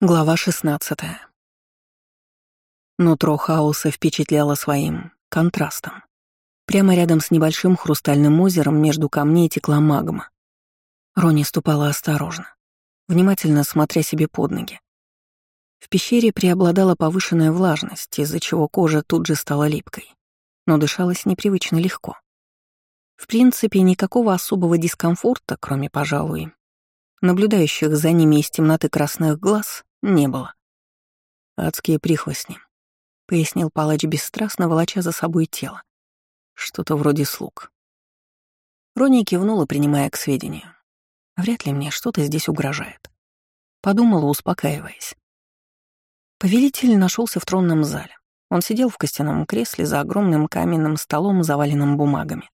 Глава 16. Нутро хаоса впечатляло своим контрастом. Прямо рядом с небольшим хрустальным озером между камней текла магма. Рони ступала осторожно, внимательно смотря себе под ноги. В пещере преобладала повышенная влажность, из-за чего кожа тут же стала липкой, но дышалось непривычно легко. В принципе, никакого особого дискомфорта, кроме, пожалуй, наблюдающих за ними из темноты красных глаз, не было. «Адские прихвостни», — пояснил палач бесстрастно, волоча за собой тело. «Что-то вроде слуг». Рони кивнула, принимая к сведению. «Вряд ли мне что-то здесь угрожает». Подумала, успокаиваясь. Повелитель нашелся в тронном зале. Он сидел в костяном кресле за огромным каменным столом, заваленным бумагами.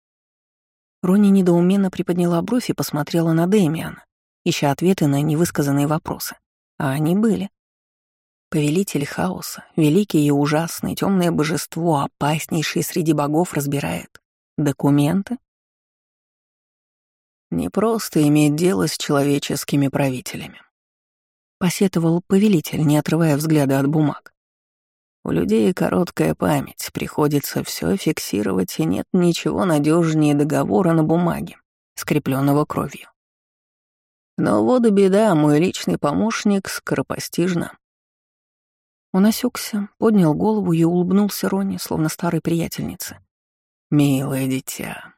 Рони недоуменно приподняла бровь и посмотрела на Дэмиана, ища ответы на невысказанные вопросы. А они были. Повелитель хаоса, великий и ужасный, темное божество, опаснейшее среди богов, разбирает документы? Не просто иметь дело с человеческими правителями. Посетовал повелитель, не отрывая взгляда от бумаг. У людей короткая память, приходится все фиксировать, и нет ничего надежнее договора на бумаге, скрепленного кровью. Но вот беда, мой личный помощник скоропостижно. Он осекся, поднял голову и улыбнулся Роне, словно старой приятельнице. «Милое дитя,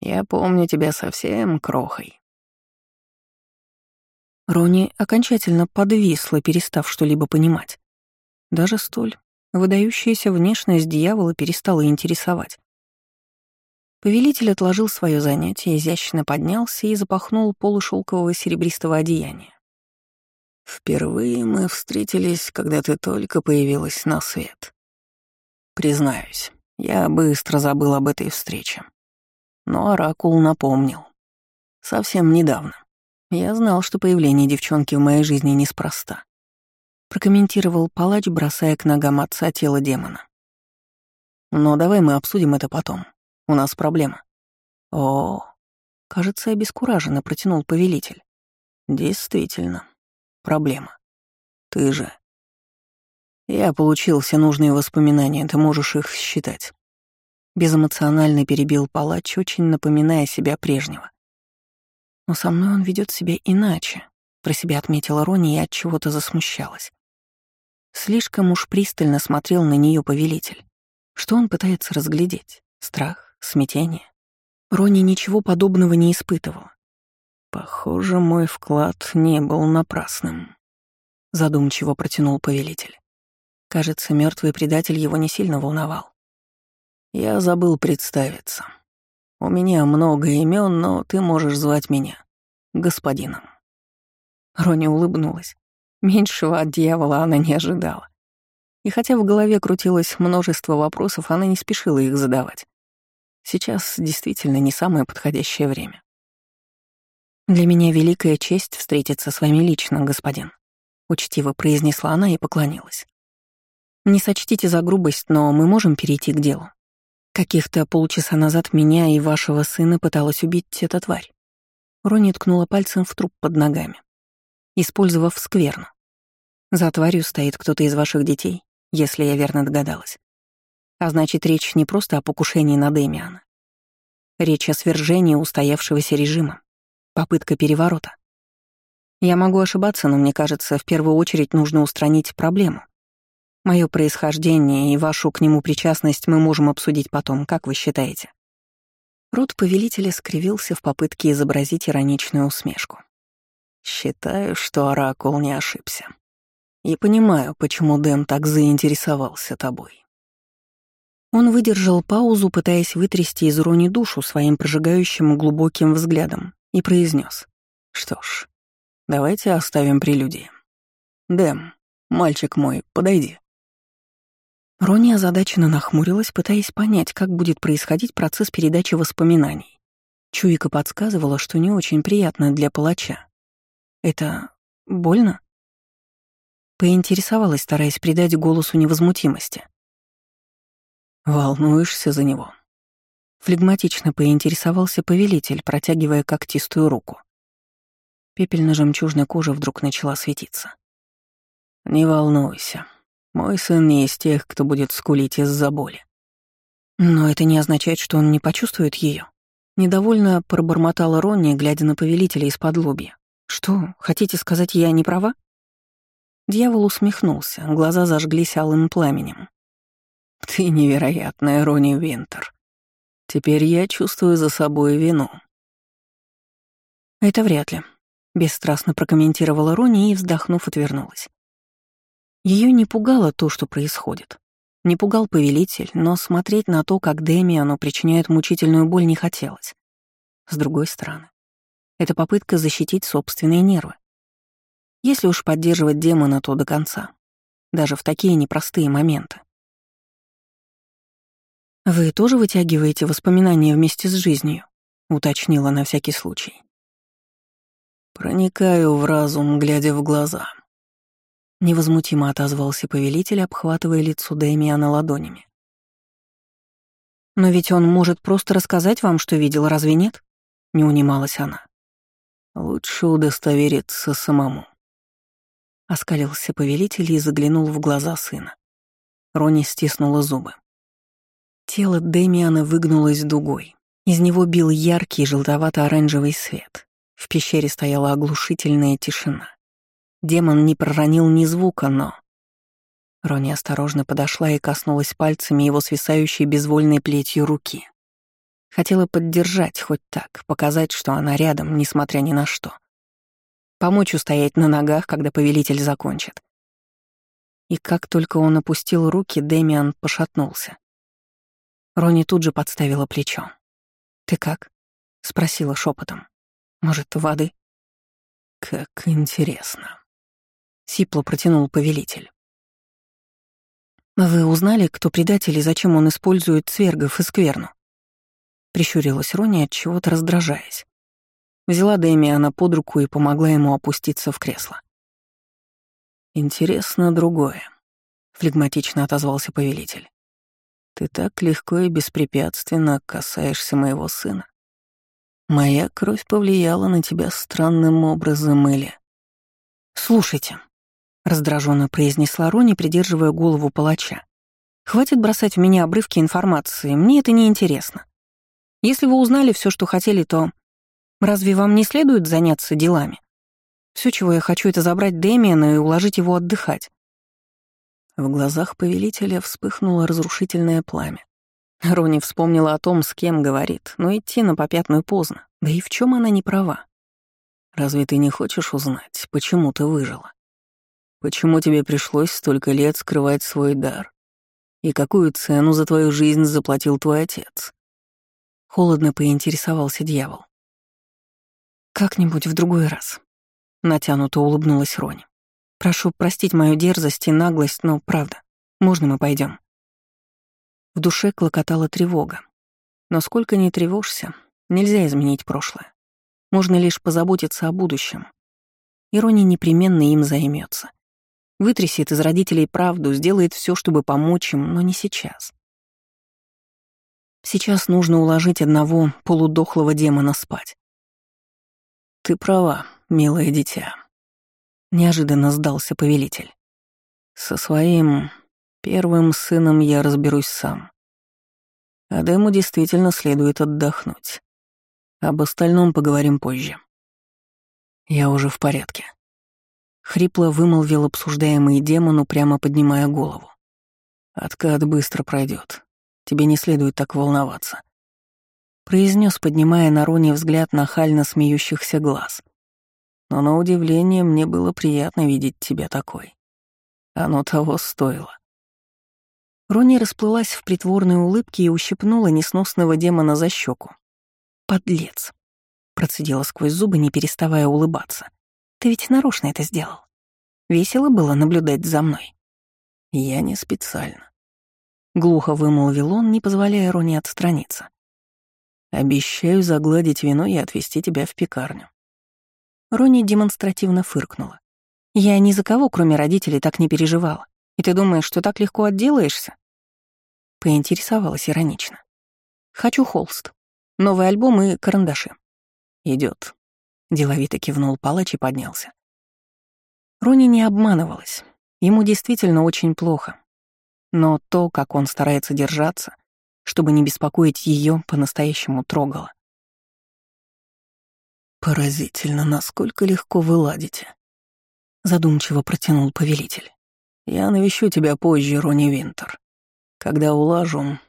я помню тебя совсем крохой». Рони окончательно подвисла, перестав что-либо понимать. Даже столь выдающаяся внешность дьявола перестала интересовать. Повелитель отложил свое занятие, изящно поднялся и запахнул полушелкового серебристого одеяния. «Впервые мы встретились, когда ты только появилась на свет. Признаюсь, я быстро забыл об этой встрече. Но Оракул напомнил. Совсем недавно. Я знал, что появление девчонки в моей жизни неспроста. Прокомментировал палач, бросая к ногам отца тело демона. Но давай мы обсудим это потом. У нас проблема». «О, кажется, обескураженно протянул повелитель. Действительно, проблема. Ты же. Я получил все нужные воспоминания, ты можешь их считать. Безэмоционально перебил палач, очень напоминая себя прежнего. Но со мной он ведет себя иначе, про себя отметила Рони и от чего-то засмущалась. Слишком уж пристально смотрел на нее повелитель. Что он пытается разглядеть? Страх? Смятение. Рони ничего подобного не испытывал. «Похоже, мой вклад не был напрасным», — задумчиво протянул повелитель. Кажется, мертвый предатель его не сильно волновал. «Я забыл представиться. У меня много имен, но ты можешь звать меня господином». Рони улыбнулась. Меньшего от дьявола она не ожидала. И хотя в голове крутилось множество вопросов, она не спешила их задавать. Сейчас действительно не самое подходящее время. «Для меня великая честь встретиться с вами лично, господин», — учтиво произнесла она и поклонилась. «Не сочтите за грубость, но мы можем перейти к делу. Каких-то полчаса назад меня и вашего сына пыталась убить эта тварь». Рони ткнула пальцем в труп под ногами, использовав скверну. За тварью стоит кто-то из ваших детей, если я верно догадалась. А значит, речь не просто о покушении на Дэмиана. Речь о свержении устоявшегося режима. Попытка переворота. Я могу ошибаться, но мне кажется, в первую очередь нужно устранить проблему. Мое происхождение и вашу к нему причастность мы можем обсудить потом, как вы считаете?» Рот повелителя скривился в попытке изобразить ироничную усмешку. «Считаю, что Оракул не ошибся. И понимаю, почему Дэм так заинтересовался тобой. Он выдержал паузу, пытаясь вытрясти из Рони душу своим прожигающим глубоким взглядом, и произнес: «Что ж, давайте оставим прелюдии. Дэм, мальчик мой, подойди». Рони озадаченно нахмурилась, пытаясь понять, как будет происходить процесс передачи воспоминаний. Чуйка подсказывала, что не очень приятно для палача. «Это больно?» Поинтересовалась, стараясь придать голосу невозмутимости. «Волнуешься за него?» Флегматично поинтересовался повелитель, протягивая когтистую руку. Пепельно-жемчужная кожа вдруг начала светиться. Не волнуйся. Мой сын не из тех, кто будет скулить из-за боли. Но это не означает, что он не почувствует ее. Недовольно пробормотала Ронни, глядя на повелителя из-под лобья. «Что, хотите сказать, я не права?» Дьявол усмехнулся, глаза зажглись алым пламенем. «Ты невероятная, Ронни Винтер. Теперь я чувствую за собой вину». «Это вряд ли», — бесстрастно прокомментировала Ронни и, вздохнув, отвернулась. Ее не пугало то, что происходит. Не пугал повелитель, но смотреть на то, как Дэмиану причиняет мучительную боль, не хотелось. С другой стороны, это попытка защитить собственные нервы. Если уж поддерживать демона, то до конца. Даже в такие непростые моменты. «Вы тоже вытягиваете воспоминания вместе с жизнью?» — уточнила на всякий случай. «Проникаю в разум, глядя в глаза», Невозмутимо отозвался повелитель, обхватывая лицо Дэмиана ладонями. «Но ведь он может просто рассказать вам, что видел, разве нет?» — не унималась она. «Лучше удостовериться самому». Оскалился повелитель и заглянул в глаза сына. Рони стиснула зубы. Тело Дэмиана выгнулось дугой. Из него бил яркий желтовато-оранжевый свет. В пещере стояла оглушительная тишина. Демон не проронил ни звука, но... Рони осторожно подошла и коснулась пальцами его свисающей безвольной плетью руки. Хотела поддержать хоть так, показать, что она рядом, несмотря ни на что. Помочь устоять на ногах, когда повелитель закончит. И как только он опустил руки, Дэмиан пошатнулся. Рони тут же подставила плечо. «Ты как?» — спросила шепотом. «Может, воды?» «Как интересно», Сипло протянул повелитель. «Вы узнали, кто предатель и зачем он использует цвергов и скверну?» Прищурилась Рони, от чего-то раздражаясь. Взяла Дэмиана под руку и помогла ему опуститься в кресло. «Интересно другое», — флегматично отозвался повелитель. «Ты так легко и беспрепятственно касаешься моего сына. Моя кровь повлияла на тебя странным образом или...» «Слушайте», раздраженно произнесла Рони, придерживая голову палача. Хватит бросать в меня обрывки информации, мне это не интересно. Если вы узнали все, что хотели, то разве вам не следует заняться делами? Все, чего я хочу, это забрать Дэмиана и уложить его отдыхать. В глазах повелителя вспыхнуло разрушительное пламя. Рони вспомнила о том, с кем говорит, но идти на попятную поздно. Да и в чем она не права? Разве ты не хочешь узнать, почему ты выжила? Почему тебе пришлось столько лет скрывать свой дар? И какую цену за твою жизнь заплатил твой отец?» Холодно поинтересовался дьявол. «Как-нибудь в другой раз», — натянуто улыбнулась Рони. «Прошу простить мою дерзость и наглость, но правда, можно мы пойдем? В душе клокотала тревога. Но сколько ни тревожься, нельзя изменить прошлое. Можно лишь позаботиться о будущем. И Рони непременно им займется. Вытрясет из родителей правду, сделает все, чтобы помочь им, но не сейчас. Сейчас нужно уложить одного полудохлого демона спать. «Ты права, милое дитя», — неожиданно сдался повелитель. «Со своим первым сыном я разберусь сам. Адему действительно следует отдохнуть. Об остальном поговорим позже. Я уже в порядке. Хрипло вымолвил обсуждаемый демон, упрямо поднимая голову. «Откат быстро пройдет. Тебе не следует так волноваться», — произнес, поднимая на Роне взгляд нахально смеющихся глаз. «Но на удивление мне было приятно видеть тебя такой. Оно того стоило». Рони расплылась в притворной улыбке и ущипнула несносного демона за щеку. «Подлец!» — процедила сквозь зубы, не переставая улыбаться. Ты ведь нарочно это сделал. Весело было наблюдать за мной. Я не специально. Глухо вымолвил он, не позволяя Рони отстраниться. Обещаю загладить вино и отвезти тебя в пекарню. Рони демонстративно фыркнула. Я ни за кого, кроме родителей, так не переживала. И ты думаешь, что так легко отделаешься? Поинтересовалась иронично. Хочу холст. Новый альбом и карандаши. Идет. Деловито кивнул палач и поднялся. Рони не обманывалась. Ему действительно очень плохо. Но то, как он старается держаться, чтобы не беспокоить ее, по-настоящему трогало. «Поразительно, насколько легко вы ладите», — задумчиво протянул повелитель. «Я навещу тебя позже, Рони Винтер, когда улажу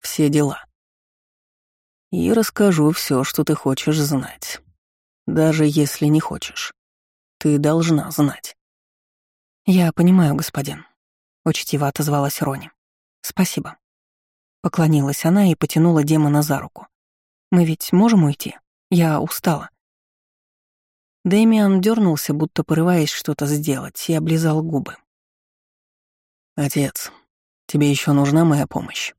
все дела. И расскажу все, что ты хочешь знать. Даже если не хочешь. Ты должна знать». «Я понимаю, господин», — учтиво отозвалась Рони. «Спасибо». Поклонилась она и потянула демона за руку. «Мы ведь можем уйти? Я устала». Дэмиан дернулся, будто порываясь что-то сделать, и облизал губы. «Отец, тебе еще нужна моя помощь?»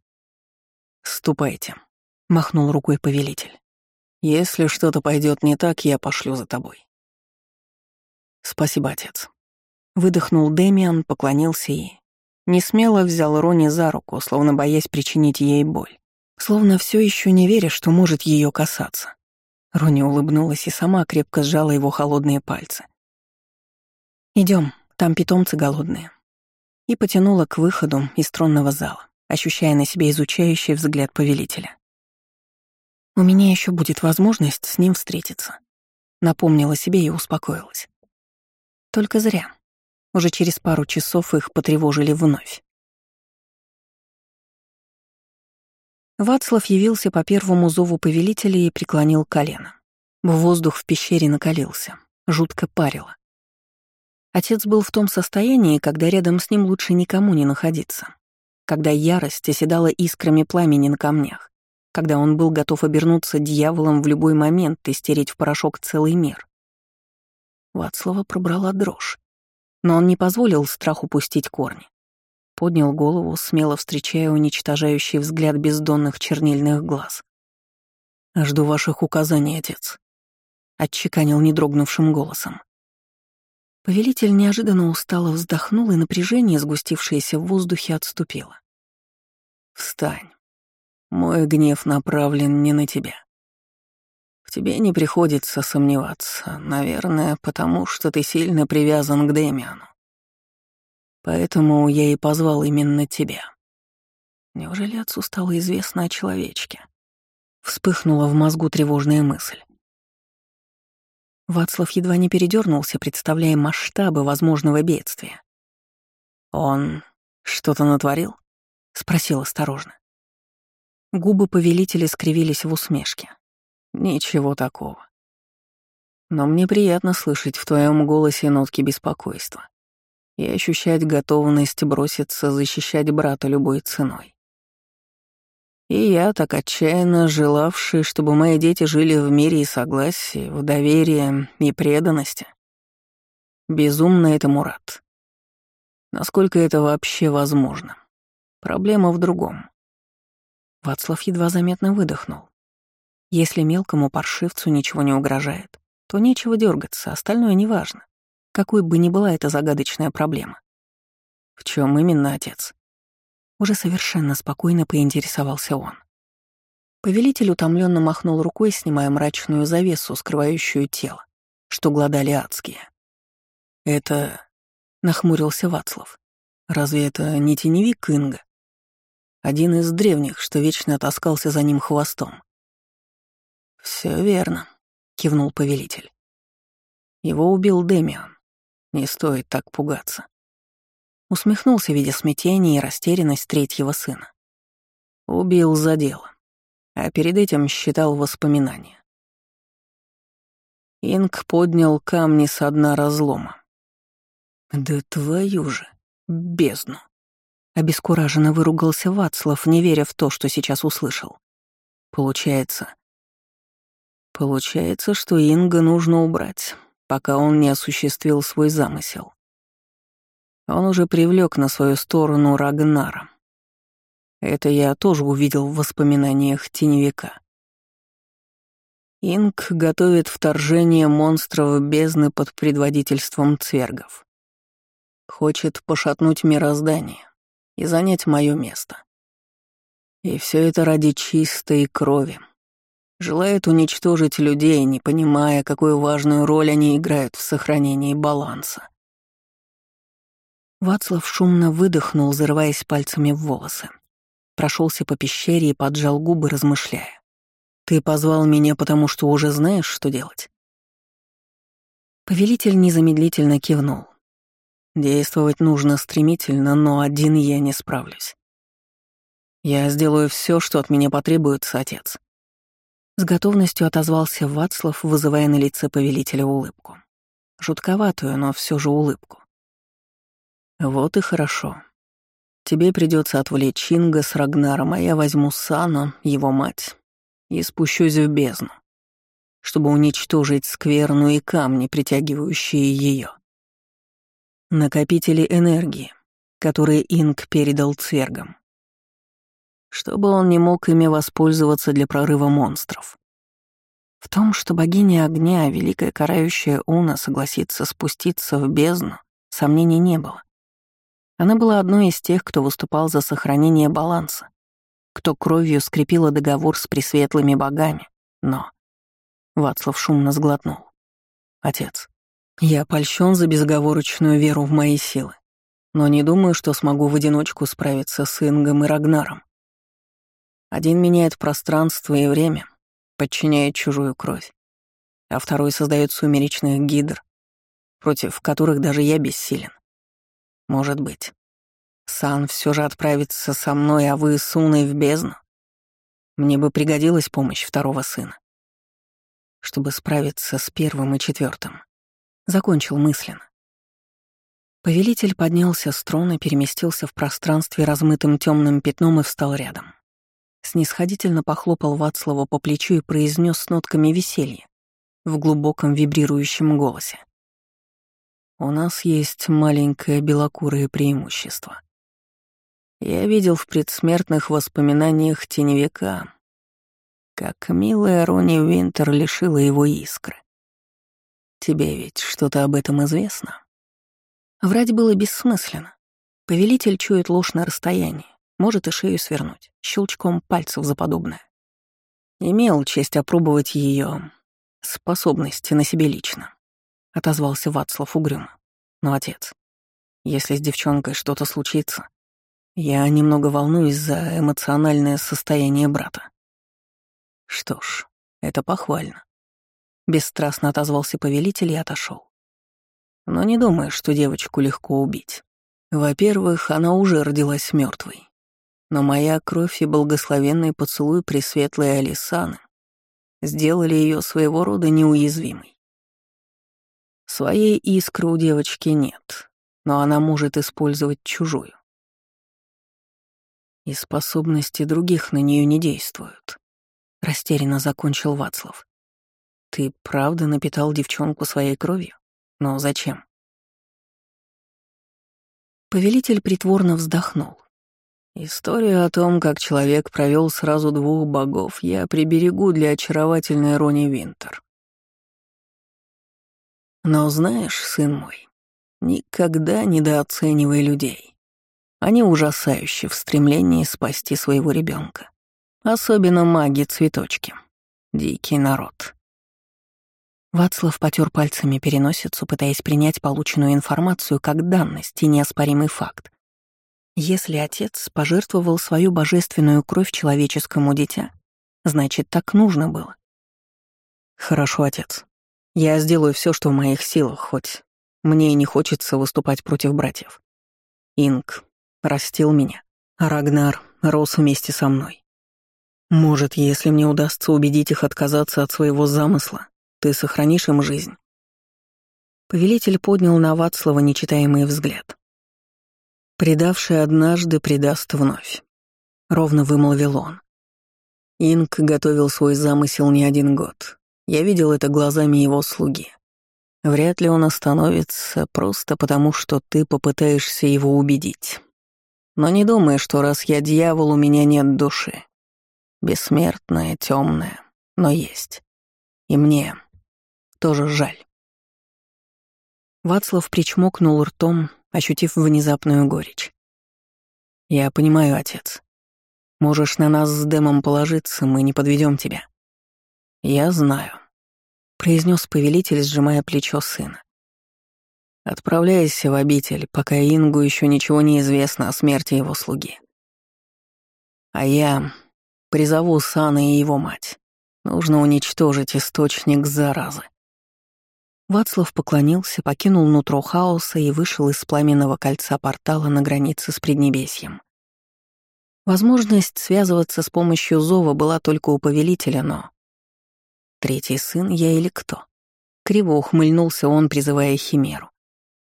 «Ступайте», — махнул рукой повелитель. «Если что-то пойдет не так, я пошлю за тобой». «Спасибо, отец». Выдохнул Дэмиан, поклонился и не смело взял Рони за руку, словно боясь причинить ей боль. Словно все еще не веря, что может ее касаться. Рони улыбнулась и сама крепко сжала его холодные пальцы. Идем, там питомцы голодные. И потянула к выходу из тронного зала, ощущая на себе изучающий взгляд повелителя. У меня еще будет возможность с ним встретиться. Напомнила себе и успокоилась. Только зря. Уже через пару часов их потревожили вновь. Вацлав явился по первому зову повелителя и преклонил колено. Воздух в пещере накалился, жутко парило. Отец был в том состоянии, когда рядом с ним лучше никому не находиться, когда ярость оседала искрами пламени на камнях, когда он был готов обернуться дьяволом в любой момент и стереть в порошок целый мир. Вацлава пробрала дрожь. Но он не позволил страху пустить корни. Поднял голову, смело встречая уничтожающий взгляд бездонных чернильных глаз. «Жду ваших указаний, отец», — отчеканил недрогнувшим голосом. Повелитель неожиданно устало вздохнул, и напряжение, сгустившееся в воздухе, отступило. «Встань. Мой гнев направлен не на тебя. В тебе не приходится сомневаться, наверное, потому что ты сильно привязан к Дэмиану. Поэтому я и позвал именно тебя. Неужели отцу стало известно о человечке? Вспыхнула в мозгу тревожная мысль. Вацлав едва не передернулся, представляя масштабы возможного бедствия. «Он что-то натворил?» — спросил осторожно. Губы повелителя скривились в усмешке. Ничего такого. Но мне приятно слышать в твоем голосе нотки беспокойства и ощущать готовность броситься защищать брата любой ценой. И я, так отчаянно желавший, чтобы мои дети жили в мире и согласии, в доверии и преданности. Безумно этому рад. Насколько это вообще возможно? Проблема в другом. Вацлав едва заметно выдохнул. Если мелкому паршивцу ничего не угрожает, то нечего дергаться, остальное неважно. Какой бы ни была эта загадочная проблема. В чем именно отец? Уже совершенно спокойно поинтересовался он. Повелитель утомленно махнул рукой, снимая мрачную завесу, скрывающую тело, что гладали адские. «Это...» — нахмурился Вацлав. «Разве это не теневик Инга? Один из древних, что вечно таскался за ним хвостом. Все верно», — кивнул повелитель. «Его убил Демиан. Не стоит так пугаться». Усмехнулся, видя смятение и растерянность третьего сына. Убил за дело, а перед этим считал воспоминания. Инг поднял камни со дна разлома. «Да твою же, бездну!» Обескураженно выругался Вацлав, не веря в то, что сейчас услышал. Получается, Получается, что Инга нужно убрать, пока он не осуществил свой замысел. Он уже привлек на свою сторону Рагнара. Это я тоже увидел в воспоминаниях теневика. Инг готовит вторжение монстров бездны под предводительством цвергов. Хочет пошатнуть мироздание и занять мое место. И все это ради чистой крови, Желает уничтожить людей, не понимая, какую важную роль они играют в сохранении баланса. Вацлав шумно выдохнул, зарываясь пальцами в волосы. Прошелся по пещере и поджал губы, размышляя. «Ты позвал меня, потому что уже знаешь, что делать?» Повелитель незамедлительно кивнул. «Действовать нужно стремительно, но один я не справлюсь. Я сделаю все, что от меня потребуется, отец». С готовностью отозвался Вацлав, вызывая на лице повелителя улыбку. Жутковатую, но все же улыбку. Вот и хорошо. Тебе придется отвлечь Чинга с Рагнаром, а я возьму Сана, его мать, и спущусь в бездну, чтобы уничтожить скверну и камни, притягивающие ее. Накопители энергии, которые Инг передал цвергам. Чтобы он не мог ими воспользоваться для прорыва монстров. В том, что богиня огня, великая карающая Уна, согласится спуститься в бездну, сомнений не было. Она была одной из тех, кто выступал за сохранение баланса, кто кровью скрепила договор с пресветлыми богами, но... Вацлав шумно сглотнул. «Отец, я польщен за безговорочную веру в мои силы, но не думаю, что смогу в одиночку справиться с Ингом и Рагнаром. Один меняет пространство и время, подчиняет чужую кровь, а второй создает сумеречных гидр, против которых даже я бессилен. Может быть. Сан все же отправится со мной, а вы с Уной в бездну? Мне бы пригодилась помощь второго сына. Чтобы справиться с первым и четвертым. Закончил мысленно. Повелитель поднялся с трона, переместился в пространстве размытым темным пятном и встал рядом. Снисходительно похлопал Вацлава по плечу и произнес с нотками веселья в глубоком вибрирующем голосе. У нас есть маленькое белокурое преимущество. Я видел в предсмертных воспоминаниях теневика, как милая Рони Винтер лишила его искры. Тебе ведь что-то об этом известно? Врать было бессмысленно. Повелитель чует ложь на расстоянии, может и шею свернуть, щелчком пальцев за подобное. Имел честь опробовать ее способности на себе лично отозвался Вацлав угрюмо. «Но, отец, если с девчонкой что-то случится, я немного волнуюсь за эмоциональное состояние брата». «Что ж, это похвально». Бесстрастно отозвался повелитель и отошел. Но не думаю, что девочку легко убить. Во-первых, она уже родилась мертвой. Но моя кровь и благословенный поцелуй Пресветлой Алисаны сделали ее своего рода неуязвимой. Своей искры у девочки нет, но она может использовать чужую. И способности других на нее не действуют. Растерянно закончил Вацлав. Ты правда напитал девчонку своей кровью? Но зачем? Повелитель притворно вздохнул. Историю о том, как человек провел сразу двух богов, я приберегу для очаровательной Рони Винтер. Но знаешь, сын мой, никогда недооценивай людей. Они ужасающие в стремлении спасти своего ребенка. Особенно маги-цветочки. Дикий народ. Вацлав потер пальцами переносицу, пытаясь принять полученную информацию как данность и неоспоримый факт. Если отец пожертвовал свою божественную кровь человеческому дитя, значит, так нужно было. Хорошо, отец. Я сделаю все, что в моих силах, хоть мне и не хочется выступать против братьев. Инг растил меня, а Рагнар рос вместе со мной. Может, если мне удастся убедить их отказаться от своего замысла, ты сохранишь им жизнь?» Повелитель поднял на Вацлава нечитаемый взгляд. «Предавший однажды предаст вновь», — ровно вымолвил он. Инг готовил свой замысел не один год, я видел это глазами его слуги. Вряд ли он остановится просто потому, что ты попытаешься его убедить. Но не думай, что раз я дьявол, у меня нет души. Бессмертная, темная, но есть. И мне тоже жаль. Вацлав причмокнул ртом, ощутив внезапную горечь. «Я понимаю, отец. Можешь на нас с Дэмом положиться, мы не подведем тебя. «Я знаю», — произнес повелитель, сжимая плечо сына. Отправляйся в обитель, пока Ингу еще ничего не известно о смерти его слуги. А я призову Сана и его мать. Нужно уничтожить источник заразы. Вацлав поклонился, покинул нутро хаоса и вышел из пламенного кольца портала на границе с Преднебесьем. Возможность связываться с помощью зова была только у повелителя, но... Третий сын я или кто? Криво ухмыльнулся он, призывая Химеру.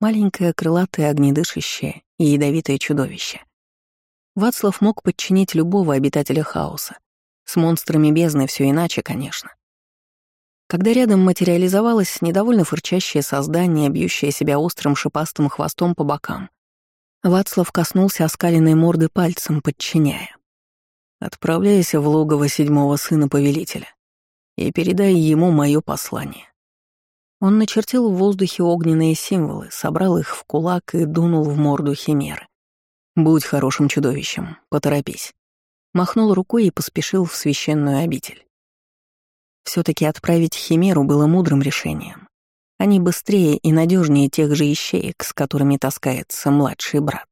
Маленькое крылатое огнедышащее и ядовитое чудовище. Вацлав мог подчинить любого обитателя хаоса. С монстрами бездны все иначе, конечно. Когда рядом материализовалось недовольно фырчащее создание, бьющее себя острым шипастым хвостом по бокам, Вацлав коснулся оскаленной морды пальцем, подчиняя. «Отправляйся в логово седьмого сына повелителя и передай ему мое послание. Он начертил в воздухе огненные символы, собрал их в кулак и дунул в морду химеры. «Будь хорошим чудовищем, поторопись». Махнул рукой и поспешил в священную обитель. Все таки отправить химеру было мудрым решением. Они быстрее и надежнее тех же ищеек, с которыми таскается младший брат.